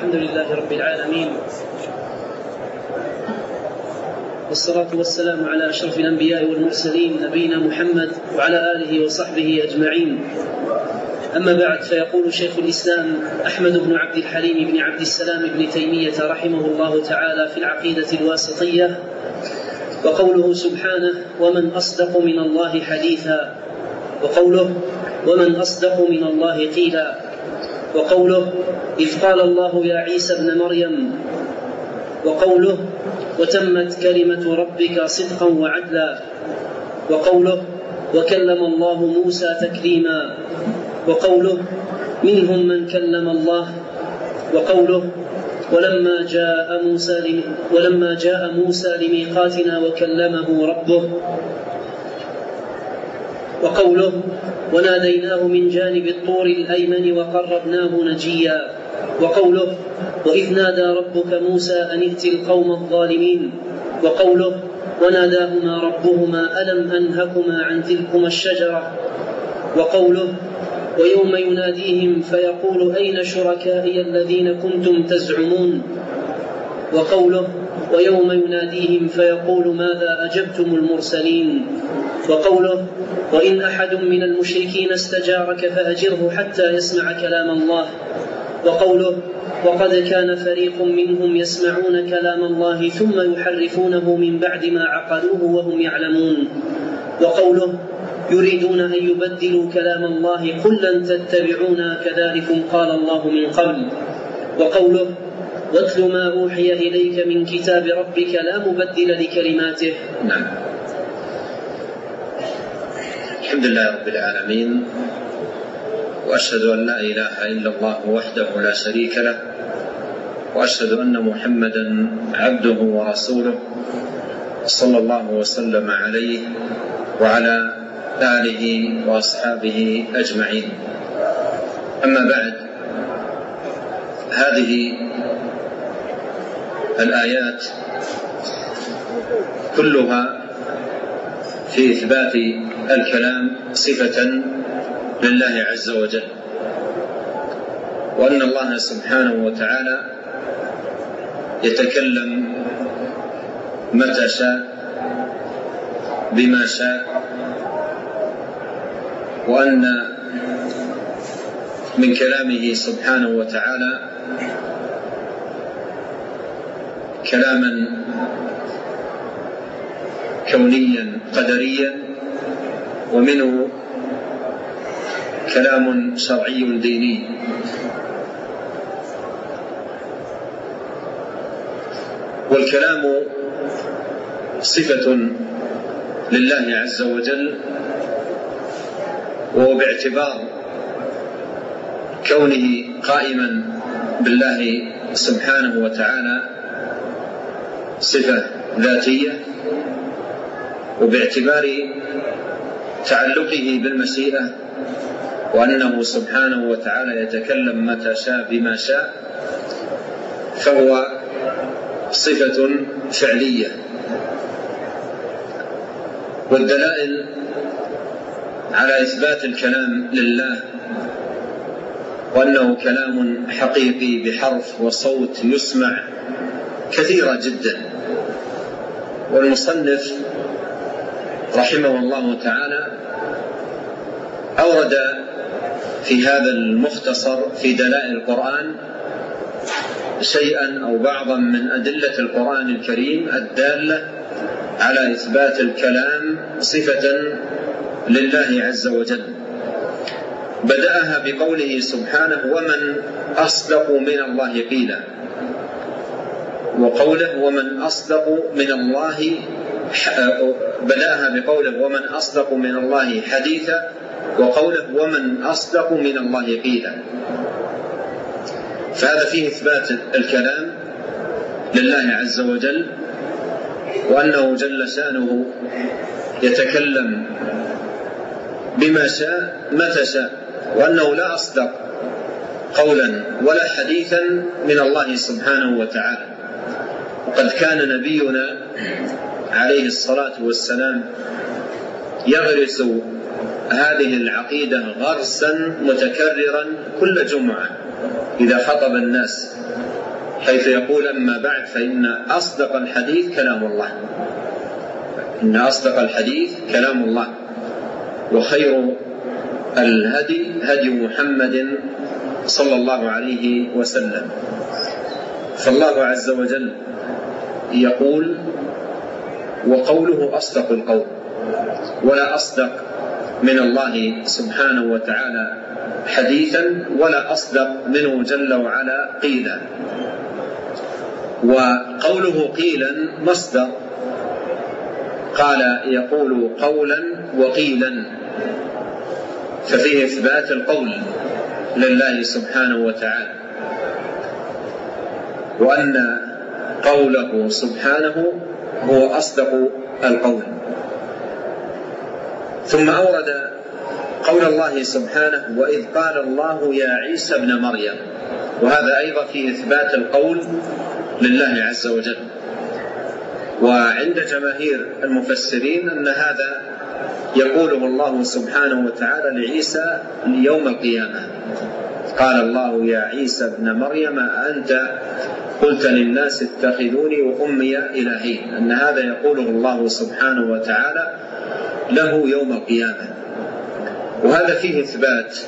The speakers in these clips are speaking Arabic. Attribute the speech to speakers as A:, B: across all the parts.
A: الحمد لله رب العالمين. والصلاة والسلام على أشرف الأنبياء والمرسلين نبينا محمد وعلى آله وصحبه أجمعين. أما بعد فيقول شيخ الإسلام أحمد بن عبد الحليم بن عبد السلام بن تيمية رحمه الله تعالى في العقيدة الواسطية وقوله سبحانه ومن أصدق من الله حديثا. وقوله ومن أصدق من الله قيلا. وقوله إذ قال الله يا عيسى ابن مريم وقوله وتمت كلمة ربك صدقا وعدلا وقوله وكلم الله موسى تكليما وقوله منهم من كلم الله وقوله ولما جاء موسى ولما جاء موسى لميقاتنا وكلمه ربه وقوله وناديناه من جانب الطور الأيمن وقربناه نجيا. وقوله وإذ نادى ربك موسى أن ائت القوم الظالمين. وقوله وناداهما ربهما ألم أنهكما عن تلكما الشجرة. وقوله ويوم يناديهم فيقول أين شركائي الذين كنتم تزعمون. وقوله ويوم يناديهم فيقول ماذا أجبتم المرسلين؟ وقوله وإن أحد من المشركين استجارك فأجره حتى يسمع كلام الله. وقوله وقد كان فريق منهم يسمعون كلام الله ثم يحرفونه من بعد ما عقلوه وهم يعلمون. وقوله يريدون أن يبدلوا كلام الله قل لن تتبعونا كذلكم قال الله من قبل. وقوله واتل ما أوحي إليك من كتاب ربك لا مبدل لكلماته.
B: نعم. الحمد لله رب العالمين وأشهد أن لا إله إلا الله وحده لا شريك له وأشهد أن محمدا عبده ورسوله صلى الله وسلم عليه وعلى آله وأصحابه أجمعين. أما بعد هذه الآيات كلها في إثبات الكلام صفة لله عز وجل وأن الله سبحانه وتعالى يتكلم متى شاء بما شاء وأن من كلامه سبحانه وتعالى كلاما كونيا قدريا ومنه كلام شرعي ديني. والكلام صفة لله عز وجل وهو باعتبار كونه قائما بالله سبحانه وتعالى. صفة ذاتية وباعتبار تعلقه بالمشيئة وأنه سبحانه وتعالى يتكلم متى شاء بما شاء فهو صفة فعلية. والدلائل على إثبات الكلام لله وأنه كلام حقيقي بحرف وصوت يسمع كثيرة جدا. والمصنف رحمه الله تعالى أورد في هذا المختصر في دلائل القرآن شيئا أو بعضا من أدلة القرآن الكريم الدالة على إثبات الكلام صفة لله عز وجل. بدأها بقوله سبحانه ومن أصدق من الله قيلا. وقوله ومن أصدق من الله بدأها بقوله ومن أصدق من الله حديثا وقوله ومن أصدق من الله قيلا. فهذا فيه إثبات الكلام لله عز وجل وأنه جل شأنه يتكلم بما شاء متى شاء وأنه لا أصدق قولا ولا حديثا من الله سبحانه وتعالى. وقد كان نبينا عليه الصلاة والسلام يغرس هذه العقيدة غرسا متكررا كل جمعة إذا خطب الناس حيث يقول أما بعد فإن أصدق الحديث كلام الله. إن أصدق الحديث كلام الله وخير الهدي هدي محمد صلى الله عليه وسلم. فالله عز وجل يقول وقوله أصدق القول ولا أصدق من الله سبحانه وتعالى حديثا ولا أصدق منه جل وعلا قيلا. وقوله قيلا مصدر قال يقول قولا وقيلا. ففيه إثبات القول لله سبحانه وتعالى وأن قوله سبحانه هو أصدق القول. ثم أورد قول الله سبحانه وإذ قال الله يا عيسى ابن مريم وهذا أيضا في إثبات القول لله عز وجل. وعند جماهير المفسرين أن هذا يقوله الله سبحانه وتعالى لعيسى يوم القيامة. قال الله يا عيسى ابن مريم أنت قلت للناس اتخذوني وأمي إلهين أن هذا يقوله الله سبحانه وتعالى له يوم القيامة. وهذا فيه إثبات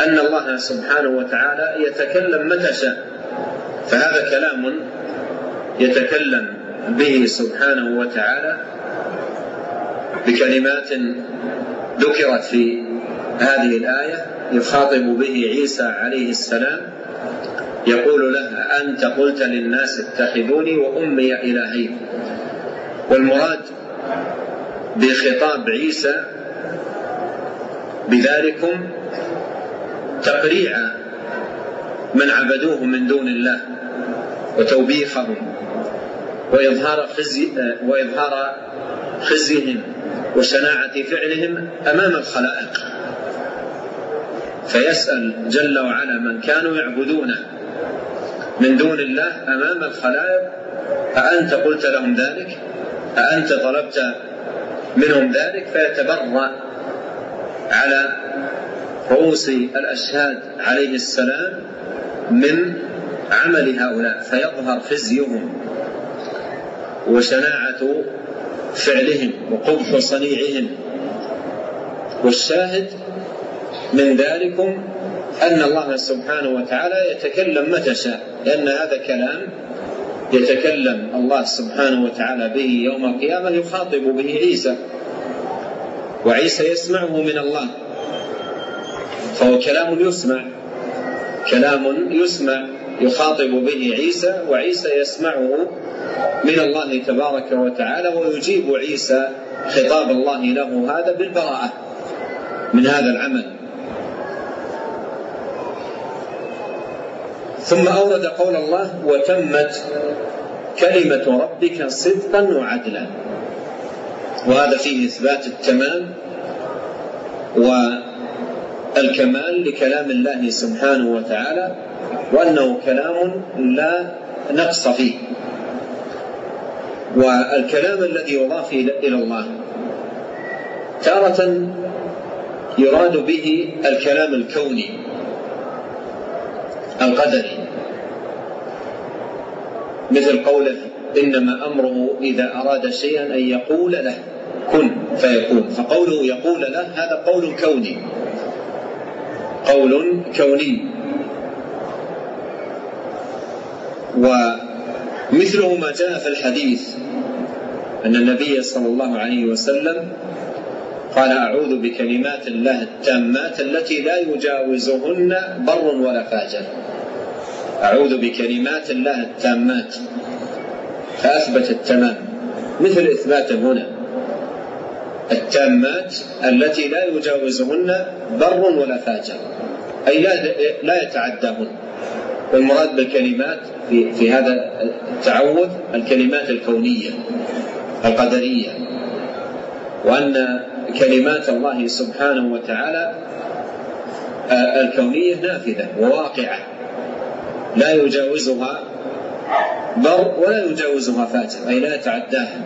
B: أن الله سبحانه وتعالى يتكلم متى شاء فهذا كلام يتكلم به سبحانه وتعالى بكلمات ذكرت في هذه الآية يخاطب به عيسى عليه السلام يقول لها أنت قلت للناس اتخذوني وأمي إلهين والمراد بخطاب عيسى بذلكم تقريع من عبدوه من دون الله وتوبيخهم وإظهار خزي وإظهار خزيهم وشناعة فعلهم أمام الخلائق. فيسأل جل وعلا من كانوا يعبدونه. من دون الله أمام الخلائق أأنت قلت لهم ذلك؟ أأنت طلبت منهم ذلك؟ فيتبرأ على رؤوس الأشهاد عليه السلام من عمل هؤلاء فيظهر خزيهم وشناعة فعلهم وقبح صنيعهم. والشاهد من ذلكم أن الله سبحانه وتعالى يتكلم متى شاء لأن هذا كلام يتكلم الله سبحانه وتعالى به يوم القيامة يخاطب به عيسى. وعيسى يسمعه من الله. فهو كلام يسمع كلام يسمع يخاطب به عيسى وعيسى يسمعه من الله تبارك وتعالى ويجيب عيسى خطاب الله له هذا بالبراءة من هذا العمل. ثم أورد قول الله وتمت كلمة ربك صدقا وعدلا. وهذا فيه إثبات التمام والكمال لكلام الله سبحانه وتعالى وأنه كلام لا نقص فيه. والكلام الذي يضاف إلى الله تارة يراد به الكلام الكوني القدري. مثل قوله إنما أمره إذا أراد شيئا أن يقول له كن فيكون. فقوله يقول له هذا قول كوني. قول كوني. ومثله ما جاء في الحديث أن النبي صلى الله عليه وسلم قال أعوذ بكلمات الله التامات التي لا يجاوزهن بر ولا فاجر. أعوذ بكلمات الله التامات. فأثبت التمام. مثل إثباته هنا. التامات التي لا يجاوزهن بر ولا فاجر. أي لا يتعداهن. والمراد بالكلمات في في هذا التعوذ الكلمات الكونية القدرية. وأن كلمات الله سبحانه وتعالى آه، الكونية نافذة وواقعة. لا يجاوزها بر ولا يجاوزها فاجر أي لا يتعداها.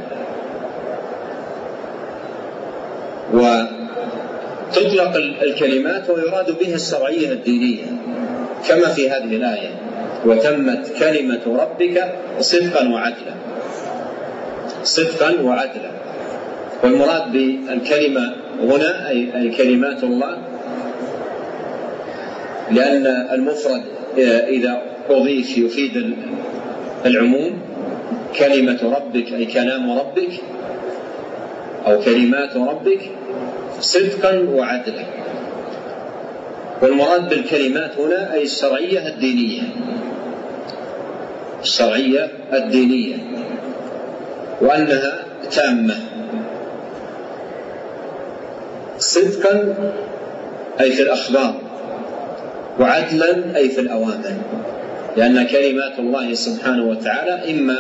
B: وتطلق الكلمات ويراد بها الشرعية الدينية كما في هذه الآية وتمت كلمة ربك صدقا وعدلا. صدقا وعدلا. والمراد بالكلمة هنا أي كلمات الله لأن المفرد إذا أضيف يفيد العموم. كلمة ربك أي كلام ربك أو كلمات ربك صدقا وعدلا. والمراد بالكلمات هنا أي الشرعية الدينية. الشرعية الدينية. وأنها تامة. صدقا أي في الأخبار. وعدلا أي في الأوامر. لأن كلمات الله سبحانه وتعالى إما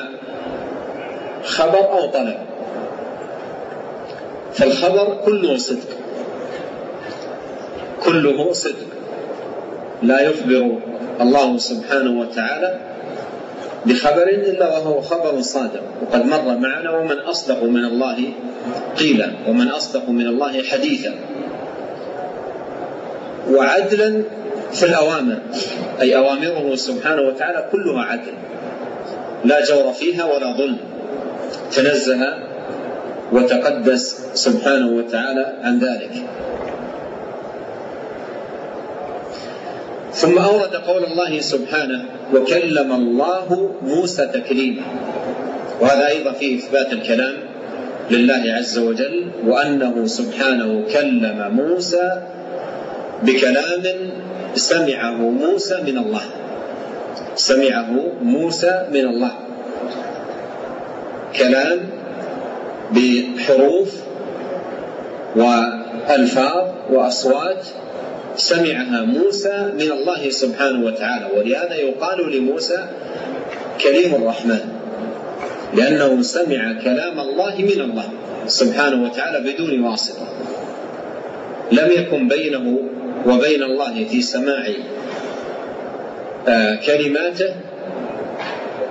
B: خبر أو طلب. فالخبر كله صدق. كله صدق. لا يخبر الله سبحانه وتعالى بخبر إلا وهو خبر صادق. وقد مر معنا ومن أصدق من الله قيلا ومن أصدق من الله حديثا. وعدلا في الأوامر. أي أوامره سبحانه وتعالى كلها عدل. لا جور فيها ولا ظلم. تنزه وتقدس سبحانه وتعالى عن ذلك. ثم أورد قول الله سبحانه وكلم الله موسى تكليما. وهذا أيضا فيه إثبات الكلام لله عز وجل وأنه سبحانه كلم موسى بكلام سمعه موسى من الله. سمعه موسى من الله. كلام بحروف وألفاظ وأصوات سمعها موسى من الله سبحانه وتعالى. ولهذا يقال لموسى كريم الرحمن لأنه سمع كلام الله من الله سبحانه وتعالى بدون واسطه لم يكن بينه وبين الله في سماع آه، كلماته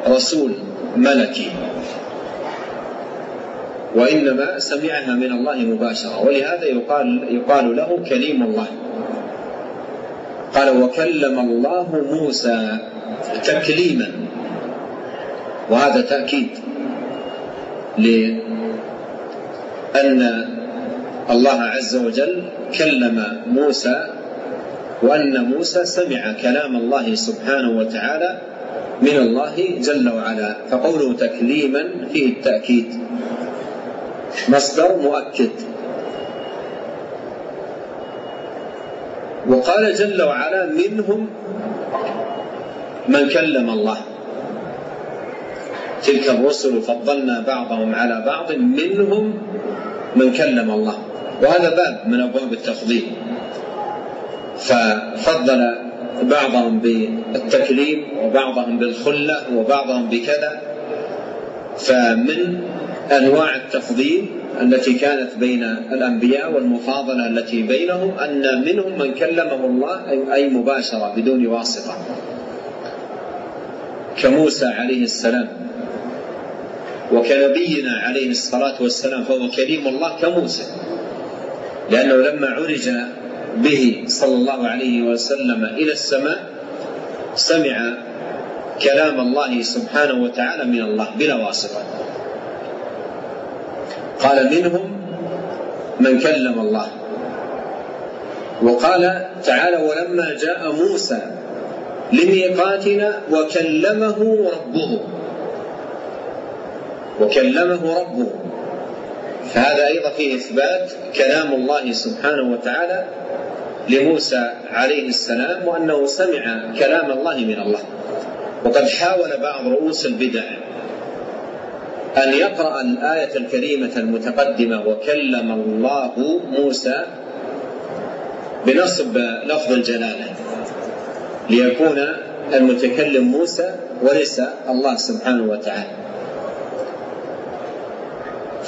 B: رسول ملكي. وإنما سمعها من الله مباشرة. ولهذا يقال يقال له كليم الله. قال وكلم الله موسى تكليما. وهذا تأكيد لأن الله عز وجل كلم موسى وأن موسى سمع كلام الله سبحانه وتعالى من الله جل وعلا فقوله تكليما فيه التأكيد. مصدر مؤكد. وقال جل وعلا منهم من كلم الله. تلك الرسل فضلنا بعضهم على بعض منهم من كلم الله. وهذا باب من أبواب التفضيل. ففضل بعضهم بالتكليم وبعضهم بالخلة وبعضهم بكذا. فمن أنواع التفضيل التي كانت بين الأنبياء والمفاضلة التي بينهم أن منهم من كلمه الله اي مباشرة بدون واسطة. كموسى عليه السلام وكنبينا عليه الصلاة والسلام فهو كريم الله كموسى. لأنه لما عرج به صلى الله عليه وسلم إلى السماء سمع كلام الله سبحانه وتعالى من الله بلا واسطة. قال منهم من كلم الله. وقال تعالى ولما جاء موسى لميقاتنا وكلمه ربه. وكلمه ربه. فهذا أيضا فيه إثبات كلام الله سبحانه وتعالى لموسى عليه السلام وأنه سمع كلام الله من الله. وقد حاول بعض رؤوس البدع أن يقرأ الآية الكريمة المتقدمة وكلم الله موسى بنصب لفظ الجلالة ليكون المتكلم موسى وليس الله سبحانه وتعالى.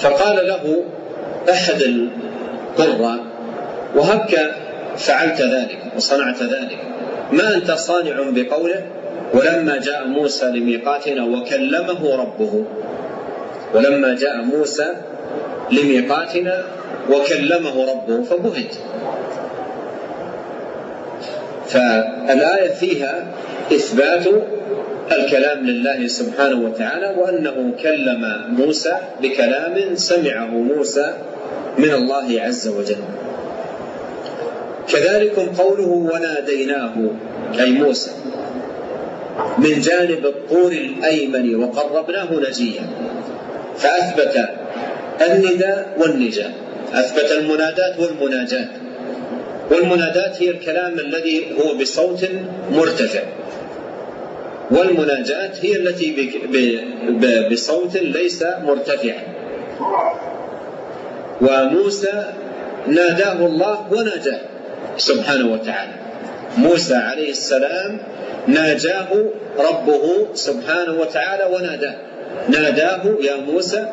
B: فقال له أحد القراء وهبك فعلت ذلك وصنعت ذلك. ما أنت صانع بقوله؟ ولما جاء موسى لميقاتنا وكلمه ربه. ولما جاء موسى لميقاتنا وكلمه ربه فبهت. فالآية فيها إثبات الكلام لله سبحانه وتعالى وأنه كلم موسى بكلام سمعه موسى من الله عز وجل. كذلك قوله وناديناه أي موسى من جانب الطور الأيمن وقربناه نجيا فأثبت النداء والنجاة. أثبت المنادات والمناجاة. والمنادات هي الكلام الذي هو بصوت مرتفع. والمناجاة هي التي بصوت ليس مرتفعا. وموسى ناداه الله وناجاه سبحانه وتعالى. موسى عليه السلام ناجاه ربه سبحانه وتعالى وناداه. ناداه يا موسى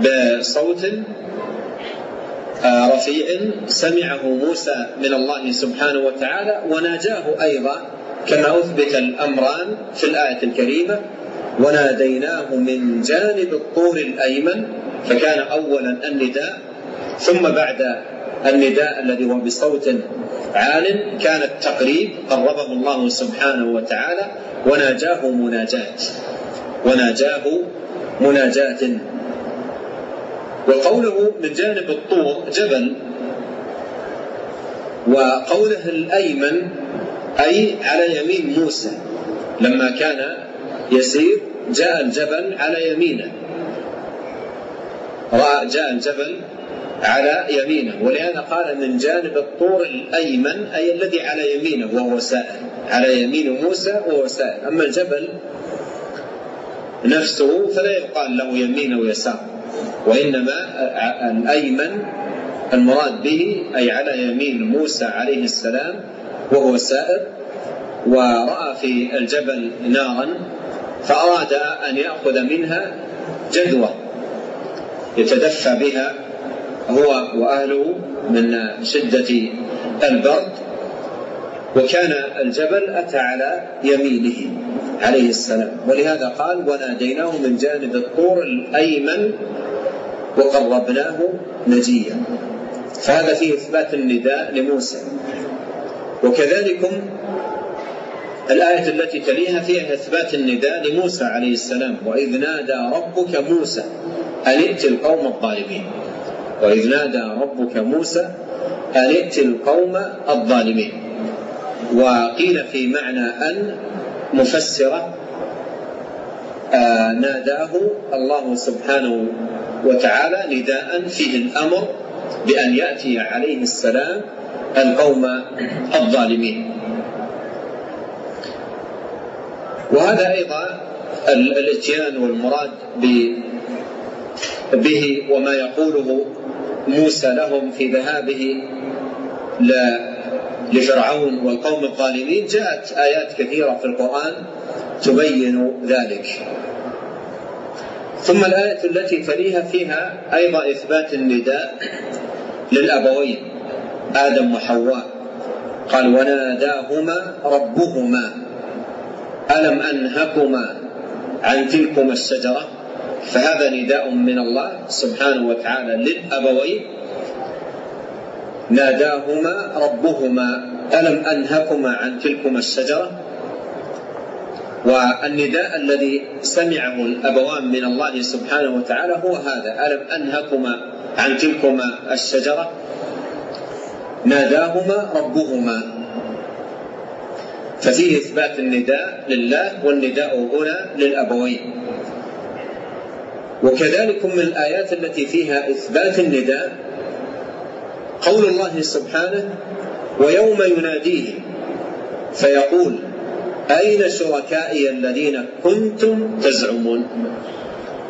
B: بصوت آه، رفيع سمعه موسى من الله سبحانه وتعالى وناجاه أيضا. كما أثبت الأمران في الآية الكريمة وناديناه من جانب الطور الأيمن فكان اولا النداء ثم بعد النداء الذي هو بصوت عال كان التقريب قربه الله سبحانه وتعالى وناجاه مناجاة وناجاه مناجاة. وقوله من جانب الطور جبل وقوله الأيمن أي على يمين موسى. لما كان يسير جاء الجبل على يمينه. رأى جاء الجبل على يمينه. ولهذا قال من جانب الطور الأيمن أي الذي على يمينه وهو سائل على يمين موسى وهو سائل أما الجبل نفسه فلا يقال له يمين ويسار وإنما الأيمن المراد به أي على يمين موسى عليه السلام وهو سائر ورأى في الجبل نارا فأراد أن يأخذ منها جدوى يتدفى بها هو وأهله من شدة البرد وكان الجبل أتى على يمينه عليه السلام. ولهذا قال وناديناه من جانب الطور الأيمن وقربناه نجيا. فهذا فيه إثبات النداء لموسى. وكذلك الآية التي تليها فيها إثبات النداء لموسى عليه السلام وإذ نادى ربك موسى أن ائت القوم الظالمين. وإذ نادى ربك موسى أن ائت القوم الظالمين. وقيل في معنى أن مفسرة آه ناداه الله سبحانه وتعالى نداء فيه الأمر بأن يأتي عليه السلام القوم الظالمين. وهذا أيضا الاتيان والمراد به وما يقوله موسى لهم في ذهابه لفرعون والقوم الظالمين. جاءت آيات كثيرة في القرآن تبين ذلك. ثم الآية التي تليها فيها أيضا إثبات النداء للأبوين. آدم وحواء. قال وناداهما ربهما. ألم أنهكما عن تلكما الشجرة؟ فهذا نداء من الله سبحانه وتعالى للأبوين. ناداهما ربهما. ألم أنهكما عن تلكما الشجرة؟ والنداء الذي سمعه الأبوان من الله سبحانه وتعالى هو هذا. ألم أنهكما عن تلكما الشجرة؟ ناداهما ربهما. ففيه إثبات النداء لله والنداء هنا للأبوين. وكذلك من الآيات التي فيها إثبات النداء قول الله سبحانه ويوم يناديهم فيقول أين شركائي الذين كنتم تزعمون؟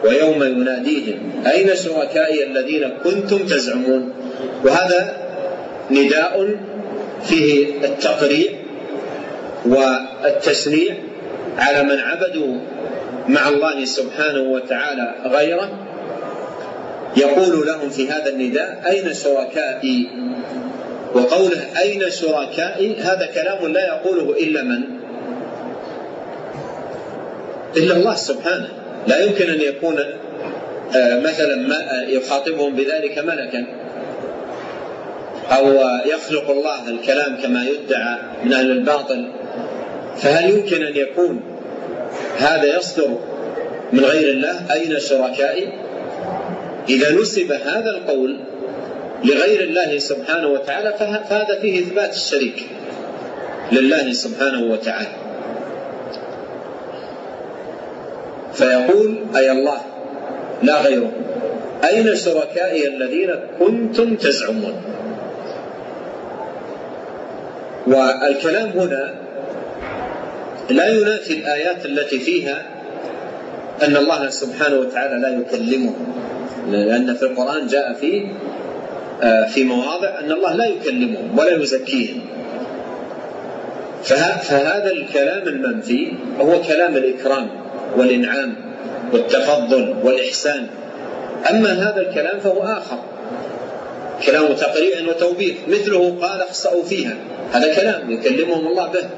B: ويوم يناديهم أين شركائي الذين كنتم تزعمون؟ وهذا نداء فيه التقريع والتشنيع على من عبدوا مع الله سبحانه وتعالى غيره. يقول لهم في هذا النداء أين شركائي؟ وقوله أين شركائي؟ هذا كلام لا يقوله إلا من؟ إلا الله سبحانه. لا يمكن أن يكون آه، مثلا ما يخاطبهم بذلك ملكا. أو يخلق الله الكلام كما يدعى من أهل الباطل فهل يمكن أن يكون هذا يصدر من غير الله؟ أين شركائي؟ إذا نسب هذا القول لغير الله سبحانه وتعالى فهذا فيه إثبات الشريك لله سبحانه وتعالى. فيقول أي الله لا غيره. أين شركائي الذين كنتم تزعمون؟ والكلام هنا لا ينافي الآيات التي فيها أن الله سبحانه وتعالى لا يكلمه. لأن في القرآن جاء فيه آه، في مواضع أن الله لا يكلمهم ولا يزكيهم فهذا الكلام المنفي هو كلام الإكرام والإنعام والتفضل والإحسان. أما هذا الكلام فهو آخر. كلام تقريع وتوبيخ مثله قال اخسأوا فيها. هذا كلام يكلمهم الله به.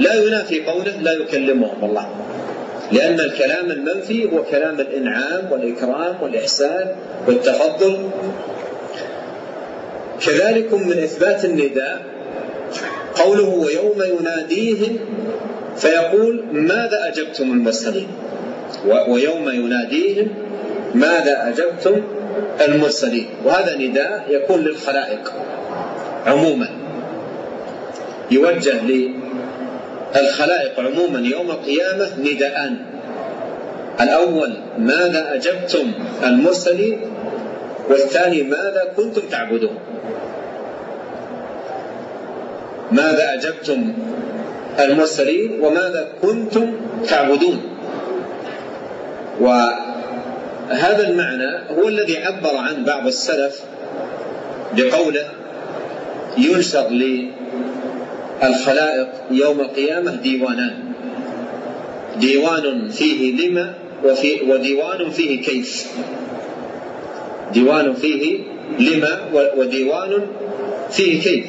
B: لا ينافي قوله لا يكلمهم الله. لأن الكلام المنفي هو كلام الإنعام والإكرام والإحسان والتفضل. كذلك من إثبات النداء قوله ويوم يناديهم فيقول ماذا أجبتم المرسلين؟ ويوم يناديهم ماذا أجبتم المرسلين. وهذا نداء يكون للخلائق عموما. يوجه للخلائق عموما يوم القيامة نداءان. الأول ماذا أجبتم المرسلين؟ والثاني ماذا كنتم تعبدون؟ ماذا أجبتم المرسلين؟ وماذا كنتم تعبدون؟ وهذا المعنى هو الذي عبر عن بعض السلف بقوله ينشر للخلائق يوم القيامة ديوانان. ديوان فيه لما وفي وديوان فيه كيف. ديوان فيه لما وديوان فيه كيف.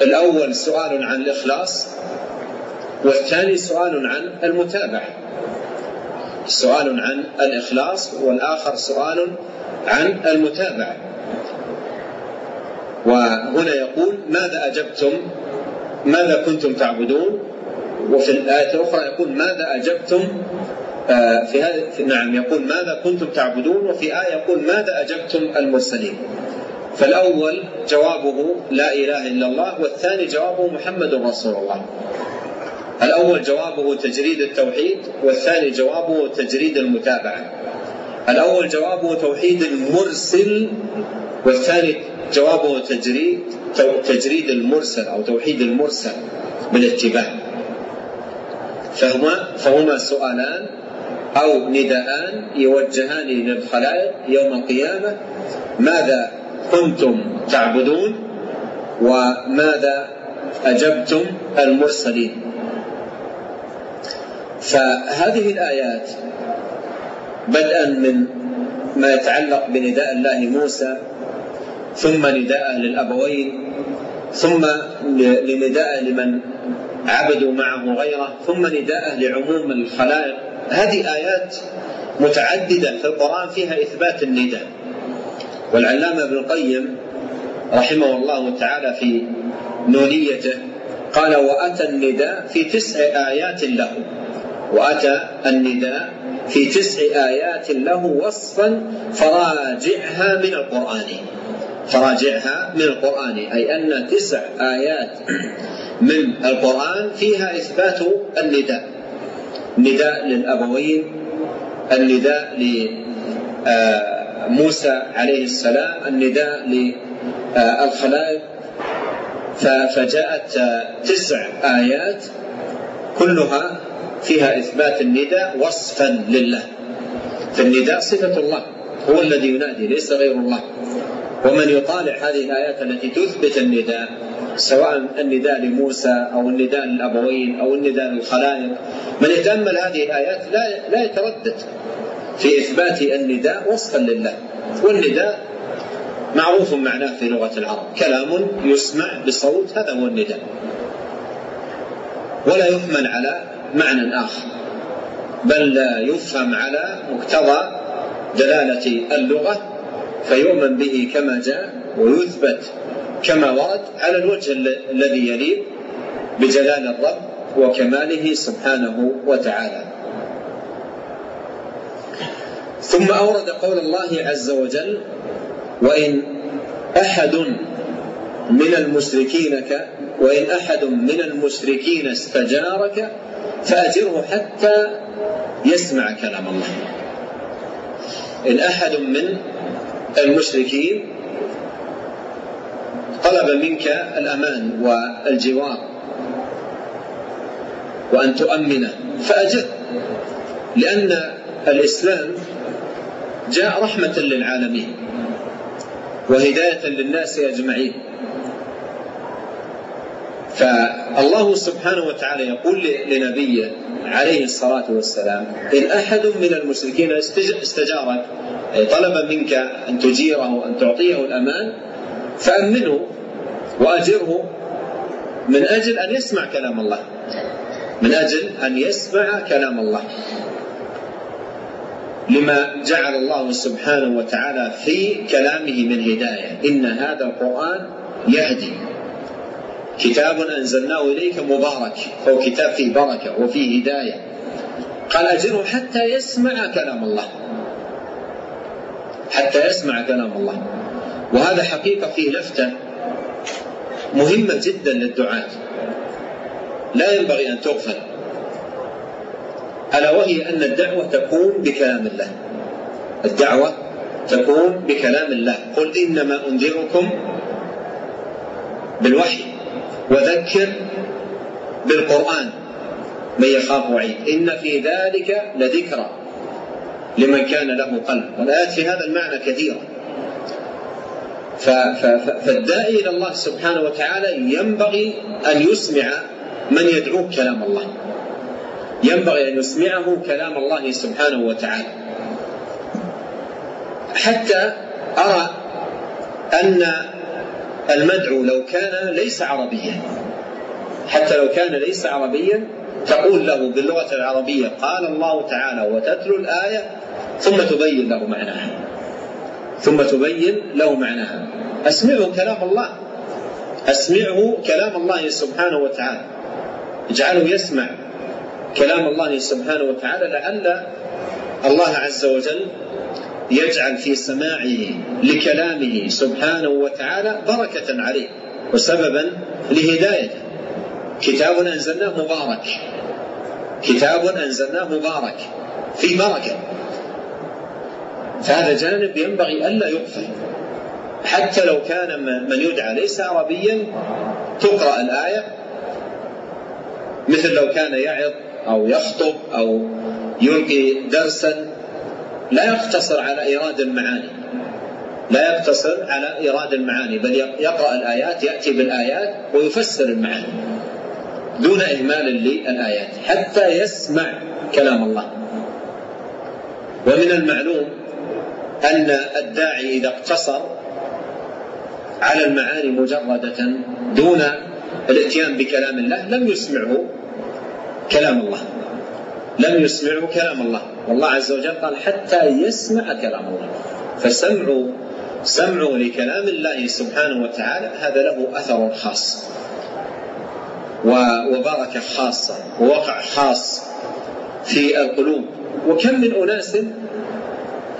B: فالأول سؤال عن الإخلاص. والثاني سؤال عن المتابعة. سؤال عن الإخلاص والآخر سؤال عن المتابعة. وهنا يقول ماذا أجبتم؟ ماذا كنتم تعبدون؟ وفي الآية الأخرى يقول ماذا أجبتم؟ آه، في هذا نعم يقول ماذا كنتم تعبدون؟ وفي آية يقول ماذا أجبتم المرسلين؟ فالأول جوابه لا إله إلا الله والثاني جوابه محمد رسول الله. الأول جوابه تجريد التوحيد والثاني جوابه تجريد المتابعة. الأول جوابه توحيد المرسل والثاني جوابه تجريد تجريد المرسل أو توحيد المرسل بالاتباع. فهما فهما سؤالان أو نداءان يوجهان للخلائق يوم القيامة. ماذا كنتم تعبدون؟ وماذا أجبتم المرسلين؟ فهذه الآيات بدءا من ما يتعلق بنداء الله موسى ثم نداء للأبوين ثم لنداء لمن عبدوا معه غيره ثم نداء لعموم الخلائق. هذه آيات متعددة في القرآن فيها إثبات النداء. والعلامة ابن القيم رحمه الله تعالى في نونيته قال وأتى النداء في تسع آيات له. وأتى النداء في تسع آيات له وصفا فراجعها من القرآن. فراجعها من القرآن. أي أن تسع آيات من القرآن فيها إثبات النداء. نداء للأبوين النداء لموسى عليه السلام النداء للخلائق فجاءت تسع آيات كلها فيها إثبات النداء وصفا لله. فالنداء صفة الله هو الذي ينادي ليس غير الله. ومن يطالع هذه الآيات التي تثبت النداء سواء النداء لموسى أو النداء للأبوين أو النداء للخلائق من يتأمل هذه الآيات لا لا يتردد في إثبات النداء وصفا لله. والنداء معروف معناه في لغة العرب كلام يسمع بصوت هذا هو النداء. ولا يحمل على معنى آخر. بل لا يفهم على مقتضى دلالة اللغة فيؤمن به كما جاء ويثبت كما ورد على الوجه الذي يليق بجلال الرب وكماله سبحانه وتعالى. ثم أورد قول الله عز وجل وإن أحد من المشركين وإن أحد من المشركين استجارك فأجره حتى يسمع كلام الله. إن أحد من المشركين طلب منك الأمان والجوار وأن تؤمنه فأجر لأن الإسلام جاء رحمة للعالمين وهداية للناس أجمعين. فالله سبحانه وتعالى يقول لنبيه عليه الصلاة والسلام إن أحد من المشركين استجارك طلب منك أن تجيره أن تعطيه الأمان فأمنه وأجره من أجل أن يسمع كلام الله. من أجل أن يسمع كلام الله. لما جعل الله سبحانه وتعالى في كلامه من هداية إن هذا القرآن يهدي. كتاب أنزلناه إليك مبارك هو كتاب فيه بركة وفيه هداية. قال أجره حتى يسمع كلام الله. حتى يسمع كلام الله. وهذا حقيقة فيه لفتة مهمة جدا للدعاة. لا ينبغي أن تغفل. ألا وهي أن الدعوة تكون بكلام الله. الدعوة تكون بكلام الله. قل إنما أنذركم بالوحي. وذكر بالقرآن من يخاف وعيد. إن في ذلك لذكرى لمن كان له قلب. والآيات في هذا المعنى كثيرة. فالداعي إلى الله سبحانه وتعالى ينبغي أن يسمع من يدعوه كلام الله. ينبغي أن يسمعه كلام الله سبحانه وتعالى. حتى أرى أن المدعو لو كان ليس عربيا. حتى لو كان ليس عربيا تقول له باللغة العربية قال الله تعالى وتتلو الآية ثم تبين له معناها. ثم تبين له معناها. أسمعه كلام الله. أسمعه كلام الله سبحانه وتعالى. اجعله يسمع كلام الله سبحانه وتعالى لعل الله عز وجل يجعل في سماعه لكلامه سبحانه وتعالى بركة عليه وسببا لهدايته. كتاب أنزلناه مبارك. كتاب أنزلناه مبارك في بركة. فهذا جانب ينبغي ألا يغفل حتى لو كان من يدعى ليس عربيا تقرأ الآية. مثل لو كان يعظ أو يخطب أو يلقي درسا لا يقتصر على إيراد المعاني. لا يقتصر على إيراد المعاني بل يقرأ الآيات يأتي بالآيات ويفسر المعاني دون إهمال للآيات حتى يسمع كلام الله. ومن المعلوم أن الداعي إذا اقتصر على المعاني مجردة دون الإتيان بكلام الله لم يسمعه كلام الله. لم يسمعه كلام الله. والله عز وجل قال حتى يسمع كلام الله. فسمع سمعه لكلام الله سبحانه وتعالى هذا له أثر خاص. وبركة خاصة ووقع خاص في القلوب. وكم من أناس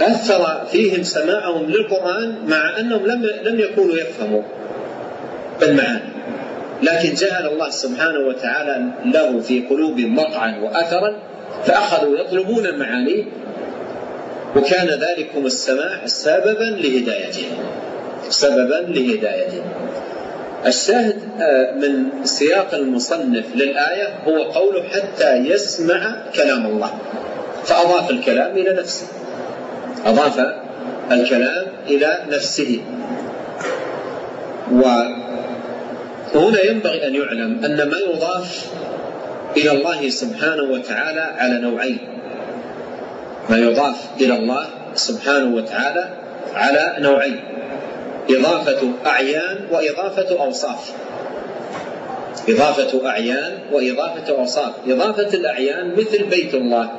B: أثر فيهم سماعهم للقرآن مع أنهم لم لم يكونوا يفهموا. المعاني لكن جعل الله سبحانه وتعالى له في قلوبهم وقعا واثرا فأخذوا يطلبون المعاني وكان ذلكم السماع سببا لهدايتهم. سببا لهدايتهم. الشاهد آه، من سياق المصنف للآية هو قوله حتى يسمع كلام الله. فأضاف الكلام إلى نفسه. أضاف الكلام إلى نفسه. وهنا ينبغي أن يعلم أن ما يضاف إلى الله سبحانه وتعالى على نوعين. ما يضاف إلى الله سبحانه وتعالى على نوعين. إضافة أعيان وإضافة أوصاف. إضافة أعيان وإضافة أوصاف. إضافة الأعيان مثل بيت الله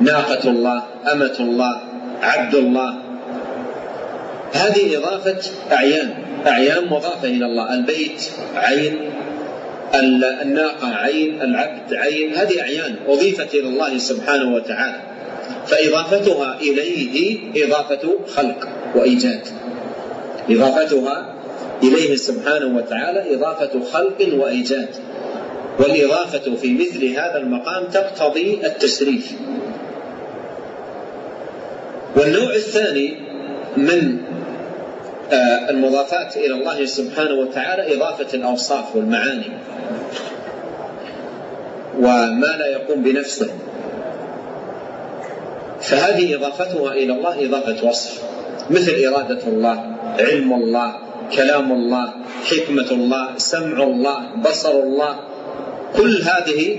B: ناقة الله أمة الله عبد الله. هذه إضافة أعيان. أعيان مضافة إلى الله. البيت عين الناقة عين العبد عين هذه أعيان أضيفت إلى الله سبحانه وتعالى فإضافتها إليه إضافة خلق وإيجاد. إضافتها إليه سبحانه وتعالى إضافة خلق وإيجاد. والإضافة في مثل هذا المقام تقتضي التشريف. والنوع الثاني من المضافات إلى الله سبحانه وتعالى إضافة الأوصاف والمعاني. وما لا يقوم بنفسه. فهذه إضافتها إلى الله إضافة وصف. مثل إرادة الله علم الله كلام الله حكمة الله سمع الله بصر الله. كل هذه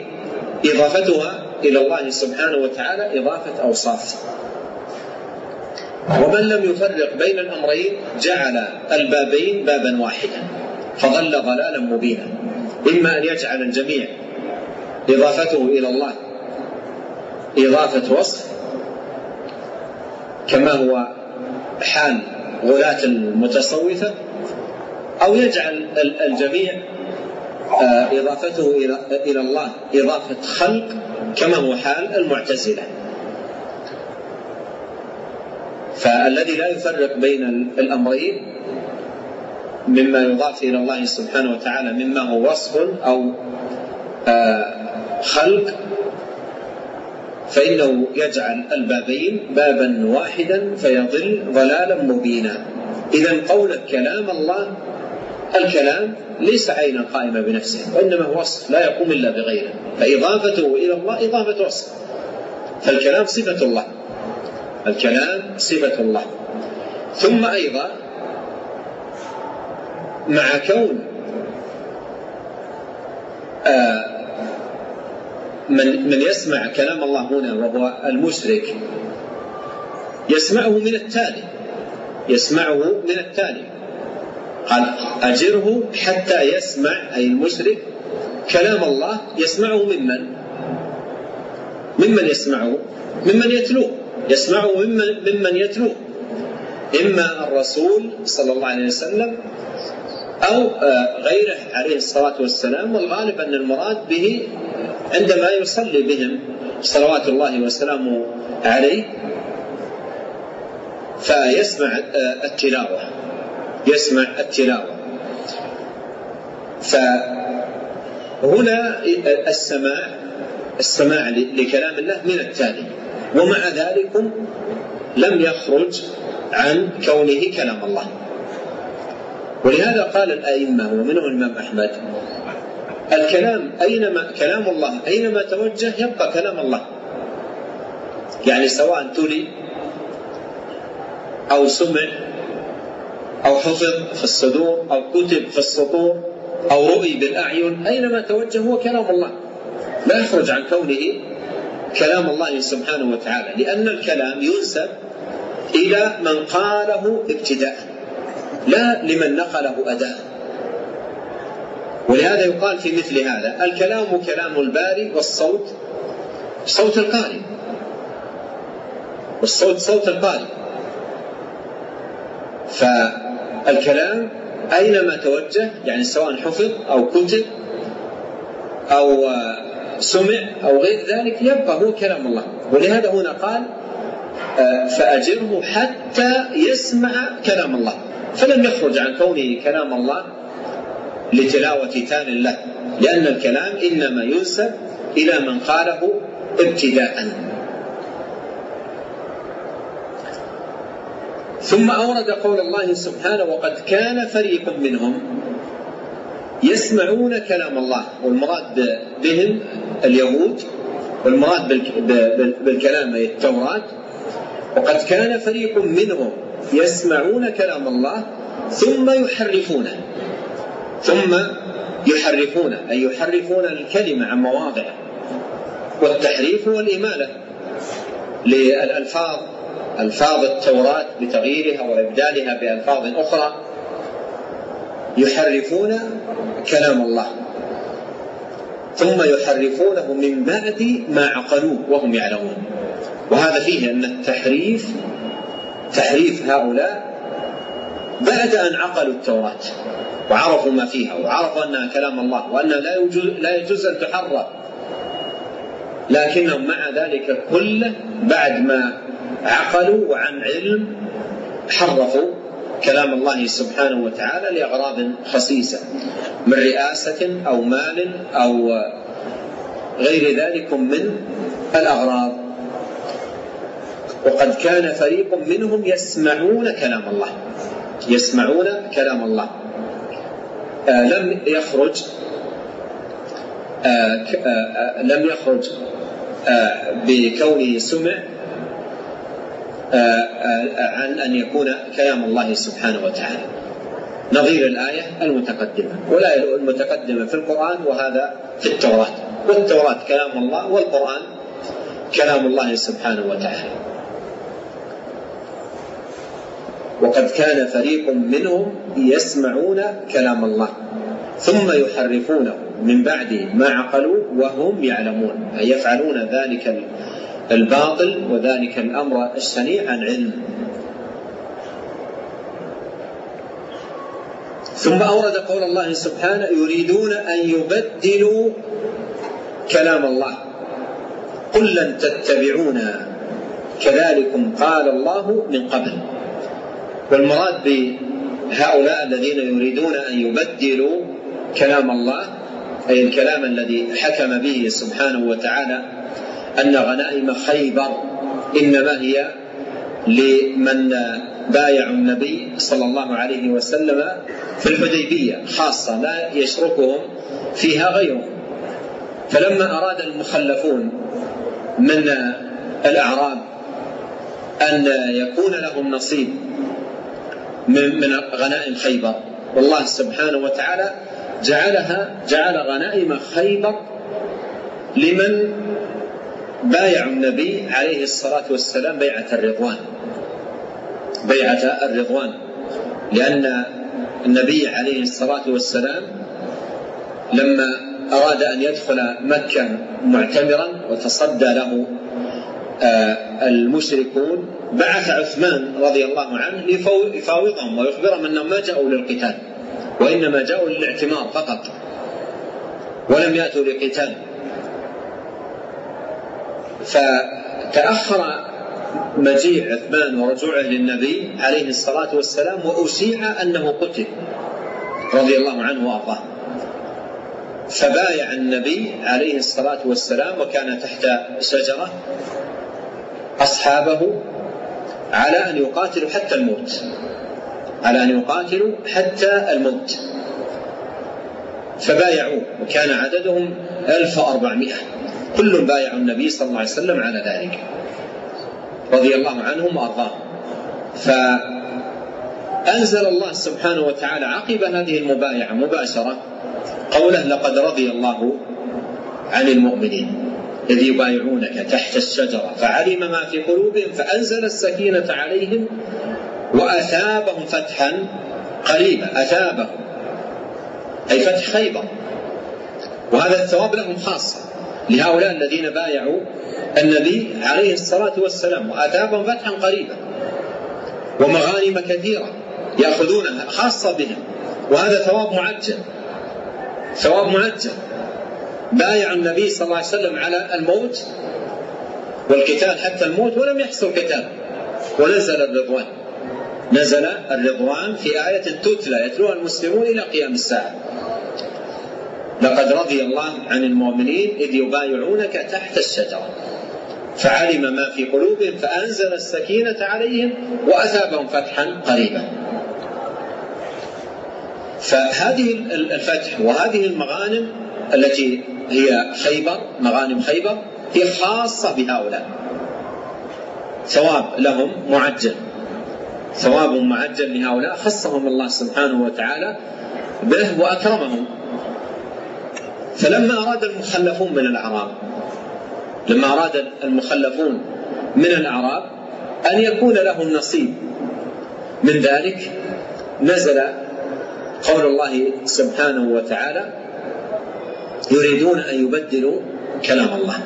B: إضافتها إلى الله سبحانه وتعالى إضافة أوصاف. ومن لم يفرق بين الأمرين جعل البابين بابا واحدا فظل ضلالا مبينا. إما أن يجعل الجميع إضافته إلى الله إضافة وصف كما هو حال غلاة المتصوفة أو يجعل الجميع آه، إضافته إلى الله إضافة خلق كما هو حال المعتزلة. فالذي لا يفرق بين الأمرين مما يضاف إلى الله سبحانه وتعالى مما هو وصف أو آه، خلق فإنه يجعل البابين بابا واحدا فيضل ضلالا مبينا. إذا قولك كلام الله الكلام ليس عينا قائمة بنفسه وإنما هو وصف لا يقوم إلا بغيره. فإضافته إلى الله إضافة وصف. فالكلام صفة الله. الكلام صفة الله. ثم أيضا مع كون آه من من يسمع كلام الله هنا وهو المشرك يسمعه من التالي يسمعه من التالي. قال أجره حتى يسمع أي المشرك كلام الله يسمعه ممن؟ ممن يسمعه؟ ممن يتلوه. يسمعه ممن, ممن يتلوه إما الرسول صلى الله عليه وسلم أو آه، غيره عليه الصلاة والسلام والغالب أن المراد به عندما يصلي بهم صلوات الله وسلامه عليه فيسمع آه، التلاوة. يسمع التلاوة. فهنا السماع السماع لكلام الله من التالي. ومع ذلك لم يخرج عن كونه كلام الله. ولهذا قال الأئمة ومنهم الإمام أحمد الكلام أينما كلام الله أينما توجه يبقى كلام الله. يعني سواء تلي أو سمع أو حفظ في الصدور أو كتب في السطور أو رؤي بالأعين أينما توجه هو كلام الله. لا يخرج عن كونه كلام الله سبحانه وتعالى لأن الكلام ينسب إلى من قاله ابتداء لا لمن نقله أداء. ولهذا يقال في مثل هذا الكلام كلام الباري والصوت صوت القارئ. والصوت صوت القارئ. فالكلام أينما توجه يعني سواء حفظ أو كتب أو سمع أو غير ذلك يبقى هو كلام الله. ولهذا هنا قال آه، فأجره حتى يسمع كلام الله. فلم يخرج عن كونه كلام الله لتلاوة تال له لأن الكلام إنما ينسب إلى من قاله ابتداء. ثم أورد قول الله سبحانه وقد كان فريق منهم يسمعون كلام الله. والمراد بهم اليهود والمراد بالكلام أي التوراة. وقد كان فريق منهم يسمعون كلام الله ثم يحرفونه ثم يحرفون أي يحرفون الكلمة عن مواضعه والتحريف هو الإمالة للألفاظ ألفاظ التوراة بتغييرها وإبدالها بألفاظ أخرى. يحرفون كلام الله. ثم يحرفونه من بعد ما عقلوه وهم يعلمون. وهذا فيه أن التحريف تحريف هؤلاء بعد أن عقلوا التوراة وعرفوا ما فيها وعرفوا أنها كلام الله وأنها لا يجوز, لا يجوز أن تحرف. لكنهم مع ذلك كله بعد ما عقلوا وعن علم حرفوا كلام الله سبحانه وتعالى لأغراض خسيسة من رئاسة أو مال أو غير ذلك من الأغراض. وقد كان فريق منهم يسمعون كلام الله يسمعون كلام الله. آه لم يخرج آه آه لم يخرج بكونه سمع عن أن يكون كلام الله سبحانه وتعالى. نظير الآية المتقدمة. والآية المتقدمة في القرآن وهذا في التوراة. والتوراة كلام الله والقرآن كلام الله سبحانه وتعالى. وقد كان فريق منهم يسمعون كلام الله ثم يحرفونه. من بعد ما عقلوا وهم يعلمون. أي يفعلون ذلك الباطل وذلك الأمر الشنيع عن علم. ثم أورد قول الله سبحانه يريدون أن يبدلوا كلام الله. قل لن تتبعونا. كذلكم قال الله من قبل. والمراد بهؤلاء الذين يريدون أن يبدلوا كلام الله أي الكلام الذي حكم به سبحانه وتعالى أن غنائم خيبر إنما هي لمن بايعوا النبي صلى الله عليه وسلم في الحديبية خاصة لا يشركهم فيها غيرهم. فلما أراد المخلفون من الأعراب أن يكون لهم نصيب من غنائم خيبر والله سبحانه وتعالى جعلها جعل غنائم خيبر لمن بايعوا النبي عليه الصلاة والسلام بيعة الرضوان. بيعة الرضوان. لأن النبي عليه الصلاة والسلام لما أراد أن يدخل مكة معتمرا وتصدى له آه، المشركون بعث عثمان رضي الله عنه ليفاوضهم ويخبرهم أنهم ما جاءوا للقتال وإنما جاءوا للاعتمار فقط ولم يأتوا لقتال فتأخر مجيء عثمان ورجوعه للنبي عليه الصلاة والسلام وأشيع أنه قتل رضي الله عنه وأرضاه. فبايع النبي عليه الصلاة والسلام وكان تحت شجرة أصحابه على أن يقاتلوا حتى الموت. على أن يقاتلوا حتى الموت. فبايعوه وكان عددهم 1400 كل بايع النبي صلى الله عليه وسلم على ذلك. رضي الله عنهم وأرضاهم. فأنزل الله سبحانه وتعالى عقب هذه المبايعة مباشرة قوله لقد رضي الله عن المؤمنين إذ يبايعونك تحت الشجرة فعلم ما في قلوبهم فأنزل السكينة عليهم وأثابهم فتحا قريبا. أثابهم أي فتح خيبر. وهذا الثواب لهم خاصة. لهؤلاء الذين بايعوا النبي عليه الصلاة والسلام وآتاهم فتحا قريبا ومغانم كثيرة يأخذونها خاصة بهم وهذا ثواب معجل ثواب معجل. بايع النبي صلى الله عليه وسلم على الموت والقتال حتى الموت ولم يحصل قتال ونزل الرضوان. نزل الرضوان في آية تتلى يتلوها المسلمون إلى قيام الساعة. لقد رضي الله عن المؤمنين إذ يبايعونك تحت الشجرة. فعلم ما في قلوبهم فأنزل السكينة عليهم وأثابهم فتحا قريبا. فهذه الفتح وهذه المغانم التي هي خيبر مغانم خيبر هي خاصة بهؤلاء. ثواب لهم معجل. ثواب معجل لهؤلاء خصهم الله سبحانه وتعالى به وأكرمهم. فلما أراد المخلفون من الأعراب لما أراد المخلفون من الأعراب أن يكون لهم نصيب من ذلك نزل قول الله سبحانه وتعالى يريدون أن يبدلوا كلام الله.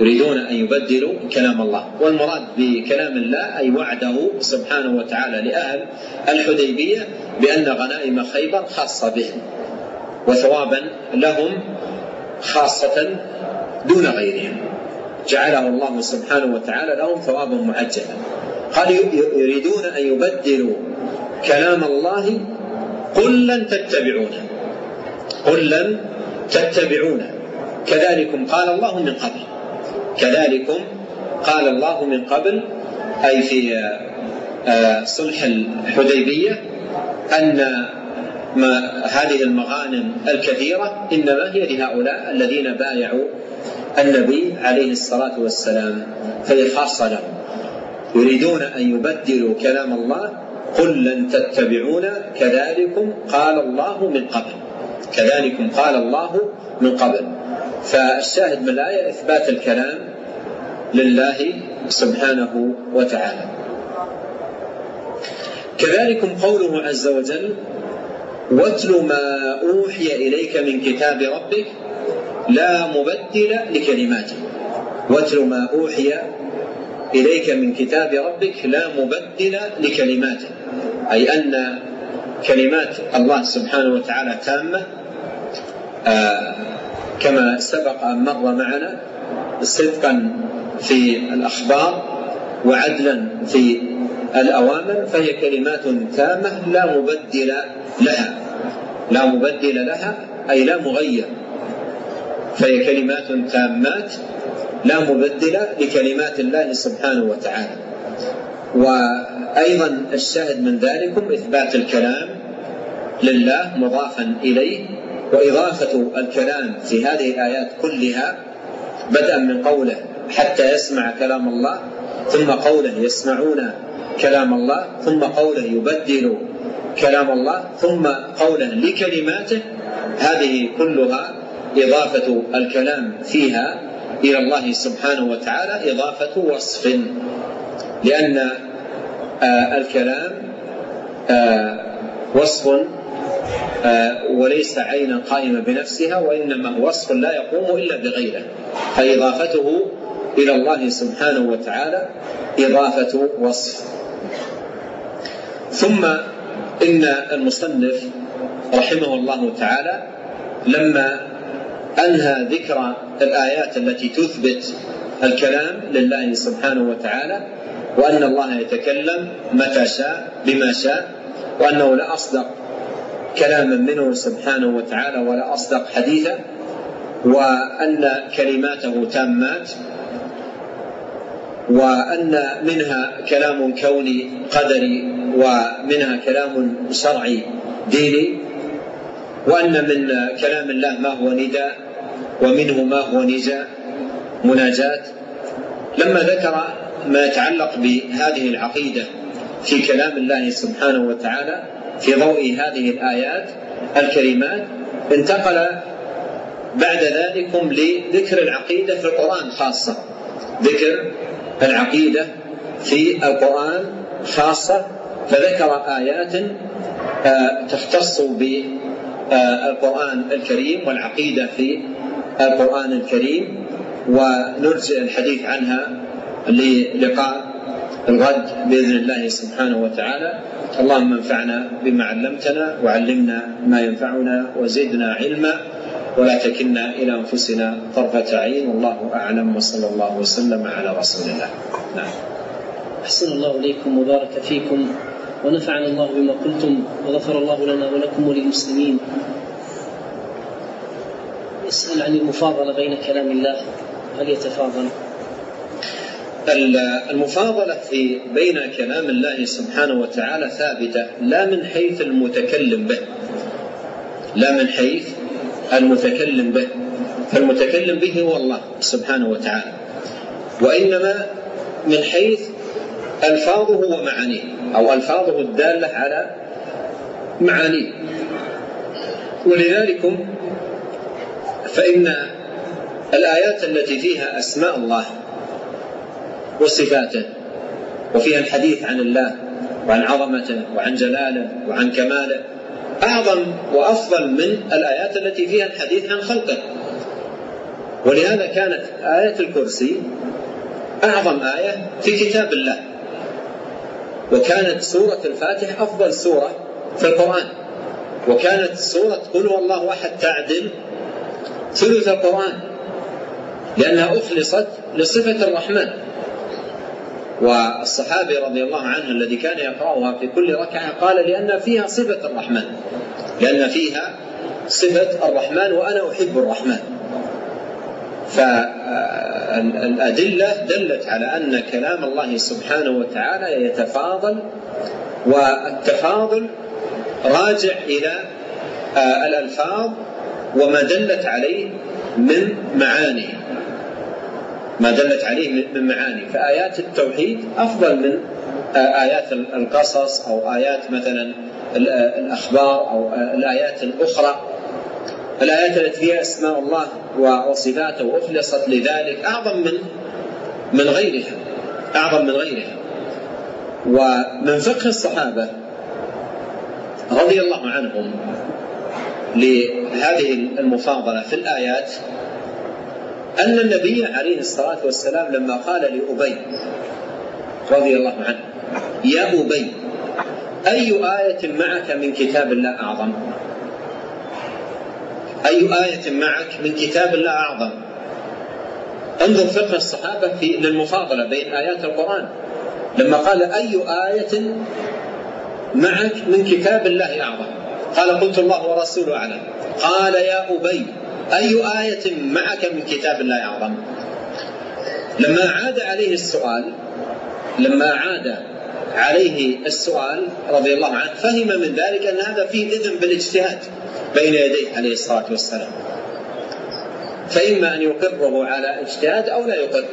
B: يريدون أن يبدلوا كلام الله. والمراد بكلام الله أي وعده سبحانه وتعالى لأهل الحديبية بأن غنائم خيبر خاصة بهم وثوابا لهم خاصة دون غيرهم. جعله الله سبحانه وتعالى لهم ثوابا معجلا. قال يريدون أن يبدلوا كلام الله قل لن تتبعونه قل لن تتبعونه كذلكم قال الله من قبل. كذلكم قال الله من قبل أي في آه، صلح الحديبية أن ما هذه المغانم الكثيرة إنما هي لهؤلاء الذين بايعوا النبي عليه الصلاة والسلام فهي خاصة لهم يريدون أن يبدلوا كلام الله قل لن تتبعون كذلكم قال الله من قبل. كذلكم قال الله من قبل. فالشاهد من الآية إثبات الكلام لله سبحانه وتعالى. كذلكم قوله عز وجل واتل ما أوحي إليك من كتاب ربك لا مبدل لكلماته. واتل ما أوحي إليك من كتاب ربك لا مبدل لكلماته. أي أن كلمات الله سبحانه وتعالى تامة آه كما سبق أن مر معنا صدقا في الأخبار وعدلا في الأوامر فهي كلمات تامة لا مبدل لها. لا مبدل لها أي لا مغير. فهي كلمات تامات لا مبدل لكلمات الله سبحانه وتعالى. وأيضا الشاهد من ذلكم إثبات الكلام لله مضافا إليه وإضافة الكلام في هذه الآيات كلها بدءا من قوله حتى يسمع كلام الله ثم قوله يسمعون كلام الله ثم قوله يبدل كلام الله ثم قوله لكلماته. هذه كلها إضافة الكلام فيها إلى الله سبحانه وتعالى إضافة وصف. لأن آه الكلام آه وصف آه وليس عينا قائمة بنفسها وإنما وصف لا يقوم إلا بغيره فإضافته إلى الله سبحانه وتعالى إضافة وصف. ثم إن المصنف رحمه الله تعالى لما أنهى ذكر الآيات التي تثبت الكلام لله سبحانه وتعالى وأن الله يتكلم متى شاء بما شاء وأنه لا أصدق كلاما منه سبحانه وتعالى ولا أصدق حديثا وأن كلماته تامات وأن منها كلام كوني قدري ومنها كلام شرعي ديني وأن من كلام الله ما هو نداء ومنه ما هو نجاء مناجاة. لما ذكر ما يتعلق بهذه العقيدة في كلام الله سبحانه وتعالى في ضوء هذه الآيات الكريمات انتقل بعد ذلكم لذكر العقيدة في القرآن خاصة. ذكر العقيدة في القرآن خاصة فذكر آيات آه، تختص بالقرآن الكريم والعقيدة في القرآن الكريم ونرجع الحديث عنها للقاء الغد بإذن الله سبحانه وتعالى. اللهم انفعنا بما علمتنا وعلمنا ما ينفعنا وزدنا علما. ولا تكلنا إلى أنفسنا طرفة عين. والله أعلم. وصلى الله وسلم على رسول الله. نعم.
A: أحسن الله إليكم وبارك فيكم. ونفعنا الله بما قلتم وغفر الله لنا ولكم وللمسلمين. يسأل عن المفاضلة بين كلام الله. هل يتفاضل؟
B: المفاضلة في بين كلام الله سبحانه وتعالى ثابتة. لا من حيث المتكلم به. لا من حيث المتكلم به فالمتكلم به هو الله سبحانه وتعالى. وإنما من حيث ألفاظه ومعانيه أو ألفاظه الدالة على معانيه. ولذلك فإن الآيات التي فيها أسماء الله وصفاته وفيها الحديث عن الله وعن عظمته وعن جلاله وعن كماله أعظم وأفضل من الآيات التي فيها الحديث عن خلقه. ولهذا كانت آية الكرسي أعظم آية في كتاب الله. وكانت سورة الفاتح أفضل سورة في القرآن. وكانت سورة قل هو الله أحد تعدل ثلث القرآن. لأنها أخلصت لصفة الرحمن. والصحابي رضي الله عنه الذي كان يقرأها في كل ركعة قال لأن فيها صفة الرحمن. لأن فيها صفة الرحمن وأنا أحب الرحمن. فالأدلة دلت على أن كلام الله سبحانه وتعالى يتفاضل والتفاضل راجع إلى الألفاظ وما دلت عليه من معاني ما دلت عليه من معاني. فآيات التوحيد أفضل من آيات القصص أو آيات مثلا الأخبار أو الآيات الأخرى. الآيات التي فيها أسماء الله وصفاته وأخلصت لذلك أعظم من من غيرها. أعظم من غيرها. ومن فقه الصحابة رضي الله عنهم لهذه المفاضلة في الآيات أن النبي عليه الصلاة والسلام لما قال لأبي رضي الله عنه يا أبي أي آية معك من كتاب الله أعظم؟ أي آية معك من كتاب الله أعظم؟ انظر فقه الصحابة في للمفاضلة بين آيات القرآن. لما قال أي آية معك من كتاب الله أعظم؟ قال قلت الله ورسوله أعلم. قال يا أبي أي آية معك من كتاب الله أعظم لما عاد عليه السؤال لما عاد عليه السؤال رضي الله عنه فهم من ذلك أن هذا فيه إذن بالاجتهاد بين يديه عليه الصلاة والسلام. فإما أن يقره على اجتهاد أو لا يقره.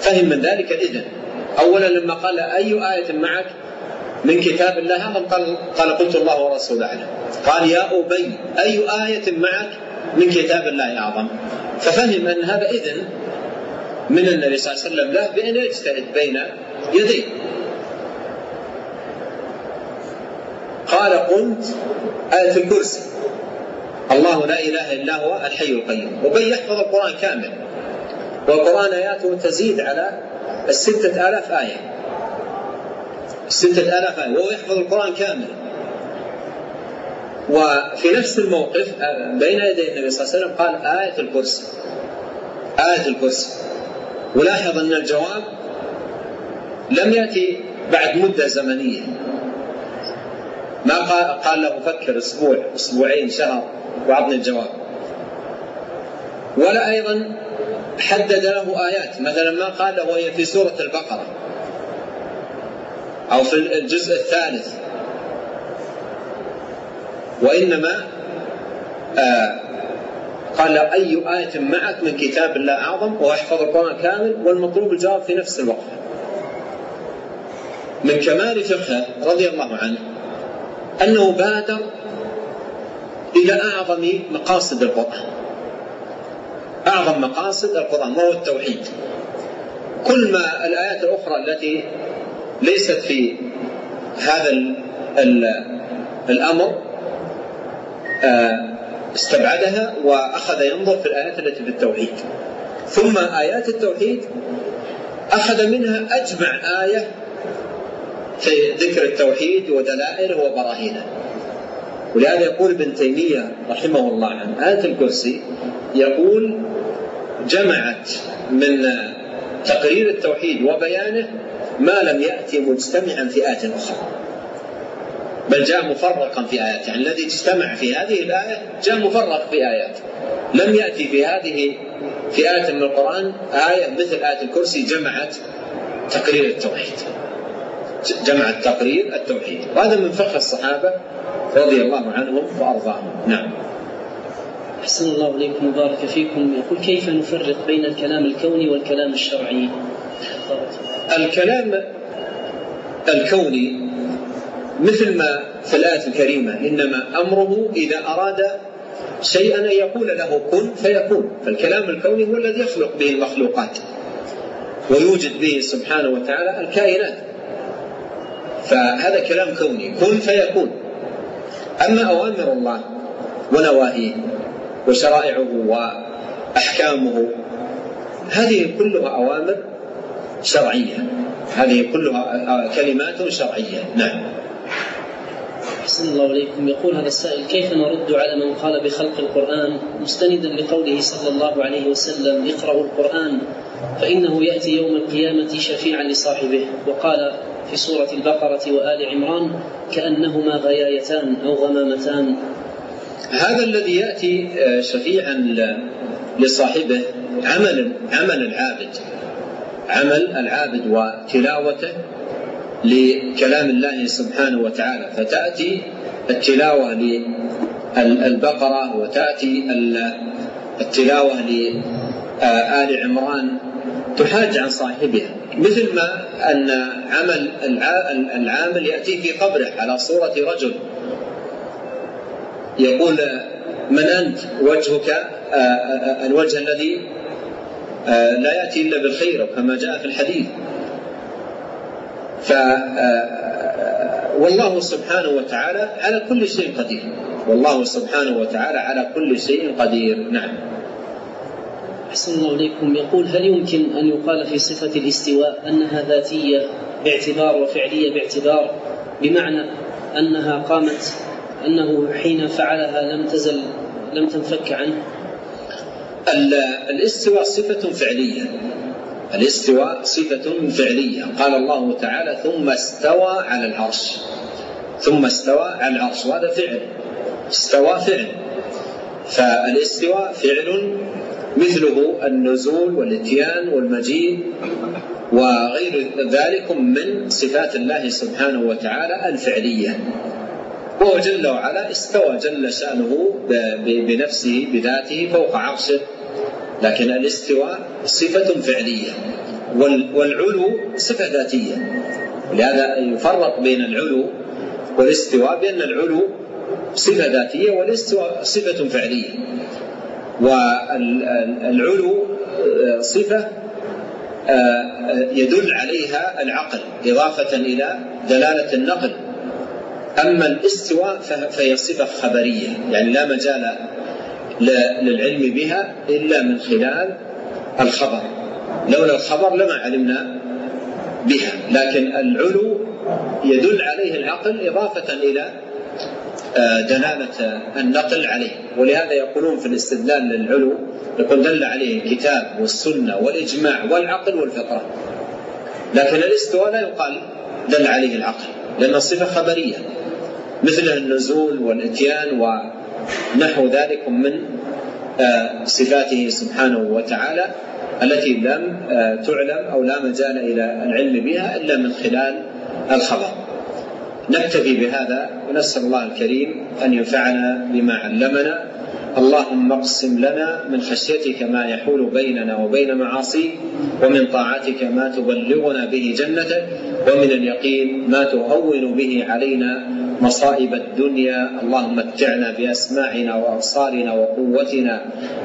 B: فهم من ذلك إذن أولا لما قال أي آية معك من كتاب الله قال قال قلت الله ورسوله أعلم. قال يا أبي أي آية معك من كتاب الله أعظم. ففهم أن هذا إذن من النبي صلى الله عليه وسلم له بأن يجتهد بين يديه. قال قلت آية الكرسي. الله لا إله إلا هو الحي القيوم. وبي يحفظ القرآن كامل. والقرآن آياته تزيد على الستة آلاف آية. ستة آلاف آية. وهو يحفظ القرآن كامل. وفي نفس الموقف بين يدي النبي صلى الله عليه وسلم قال آية الكرسي. آية الكرسي. ولاحظ أن الجواب لم يأتي بعد مدة زمنية. ما قال, قال له فكر أسبوع أسبوعين شهر وأعطني الجواب. ولا أيضا حدد له آيات. مثلا ما قال له وهي في سورة البقرة أو في الجزء الثالث. وإنما آه قال أي آية معك من كتاب الله أعظم وأحفظ القرآن كامل والمطلوب الجواب في نفس الوقت. من كمال فقهه رضي الله عنه أنه بادر إلى أعظم مقاصد القرآن. أعظم مقاصد القرآن وهو التوحيد. كل ما الآيات الأخرى التي ليست في هذا ال ال الأمر استبعدها وأخذ ينظر في الآيات التي في التوحيد. ثم آيات التوحيد أخذ منها أجمع آية في ذكر التوحيد ودلائله وبراهينه. ولهذا يقول ابن تيمية رحمه الله عن آية الكرسي يقول جمعت من تقرير التوحيد وبيانه ما لم يأتي مجتمعا في آية أخرى. بل جاء مفرقا في آيات يعني الذي اجتمع في هذه الآية جاء مفرق في آيات لم يأتي في هذه في آية من القرآن آية مثل آية الكرسي جمعت تقرير التوحيد. جمعت تقرير التوحيد. وهذا من فقه الصحابة رضي الله عنهم وأرضاهم. نعم.
A: أحسن الله إليكم وبارك فيكم. يقول كيف نفرق بين الكلام الكوني والكلام الشرعي؟
B: الكلام الكوني مثل ما في الآية الكريمة إنما أمره إذا أراد شيئا أن يقول له كن فيكون. فالكلام الكوني هو الذي يخلق به المخلوقات ويوجد به سبحانه وتعالى الكائنات. فهذا كلام كوني كن فيكون. أما أوامر الله ونواهيه وشرائعه أحكامه هذه كلها أوامر شرعية. هذه كلها كلمات شرعية. نعم.
A: أحسن الله إليكم. يقول هذا السائل كيف نرد على من قال بخلق القرآن مستندا لقوله صلى الله عليه وسلم اقرأوا القرآن فإنه يأتي يوم القيامة شفيعا لصاحبه. وقال في سورة البقرة وآل عمران كأنهما غيايتان أو غمامتان.
B: هذا الذي يأتي آه، شفيعا لصاحبه عمل عمل العابد عمل العابد وتلاوته لكلام الله سبحانه وتعالى فتأتي التلاوة للبقرة وتأتي التلاوة لآل عمران تحاج عن صاحبها مثل ما أن عمل العامل يأتي في قبره على صورة رجل. يقول من أنت؟ وجهك الوجه الذي لا يأتي إلا بالخير. كما جاء في الحديث. ف والله سبحانه وتعالى على كل شيء قدير. والله سبحانه وتعالى على كل شيء قدير. نعم.
A: أحسن الله إليكم يقول هل يمكن أن يقال في صفة الاستواء أنها ذاتية باعتبار وفعلية باعتبار؟ بمعنى أنها قامت أنه حين فعلها لم تزل لم تنفك عنه؟
B: الاستواء صفة فعلية. الاستواء صفة فعلية. قال الله تعالى ثم استوى على العرش. ثم استوى على العرش. وهذا فعل. استوى فعل. فالاستواء فعل مثله النزول والاتيان والمجيء وغير ذلك من صفات الله سبحانه وتعالى الفعلية. وهو جل وعلا استوى جل شأنه بنفسه بذاته فوق عرشه. لكن الاستواء صفة فعلية والعلو صفة ذاتية. لهذا يفرق بين العلو والاستواء بأن العلو صفة ذاتية والاستواء صفة فعلية. والعلو صفة يدل عليها العقل إضافة إلى دلالة النقل. أما الاستواء فهي صفة خبرية. يعني لا مجال للعلم بها إلا من خلال الخبر. لولا الخبر لما علمنا بها. لكن العلو يدل عليه العقل إضافة إلى آه، دلالة النقل عليه. ولهذا يقولون في الاستدلال للعلو يقول دل عليه الكتاب والسنة والإجماع والعقل والفطرة. لكن الاستواء لا يقال دل عليه العقل لأنه صفة خبرية. مثل النزول والإتيان ونحو ذلك من آه، صفاته سبحانه وتعالى التي لم آه، تعلم أو لا مجال إلى العلم بها إلا من خلال الخبر. نكتفي بهذا ونسأل الله الكريم أن ينفعنا بما علمنا اللهم اقسم لنا من خشيتك ما يحول بيننا وبين معاصيك ومن طاعتك ما تبلغنا به جنتك ومن اليقين ما تهون به علينا مصائب الدنيا اللهم متعنا بأسماعنا وأبصارنا وقوتنا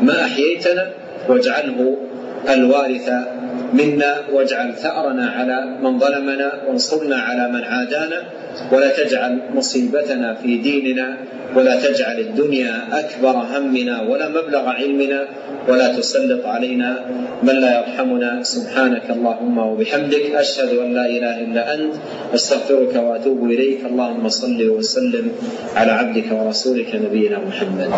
B: ما أحييتنا واجعله الوارث منا واجعل ثأرنا على من ظلمنا وانصرنا على من عادانا. ولا تجعل مصيبتنا في ديننا ولا تجعل الدنيا أكبر همنا ولا مبلغ علمنا ولا تسلط علينا من لا يرحمنا. سبحانك اللهم وبحمدك أشهد أن لا إله إلا أنت أستغفرك وأتوب إليك. اللهم صل وسلم على عبدك ورسولك نبينا محمد.